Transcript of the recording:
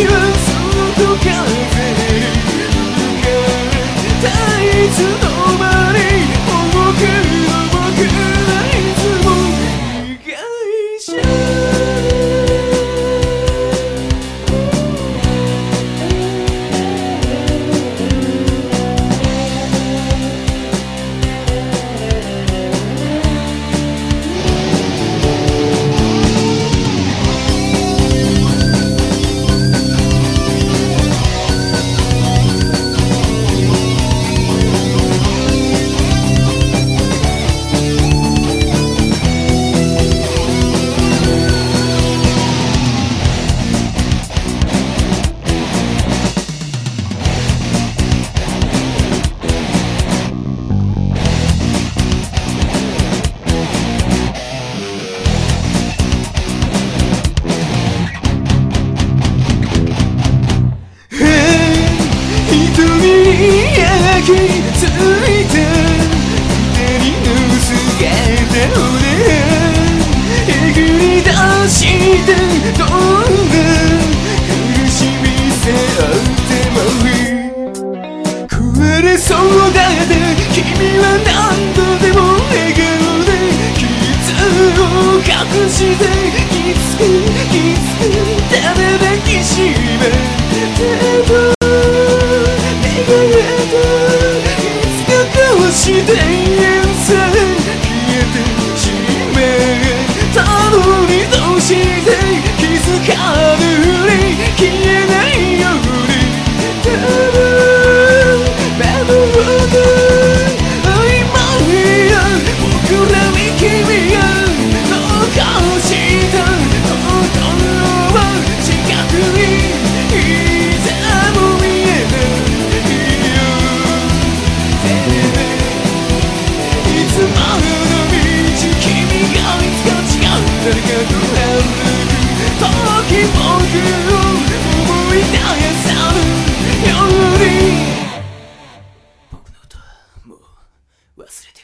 you. してく僕を思いに僕の歌もう忘れて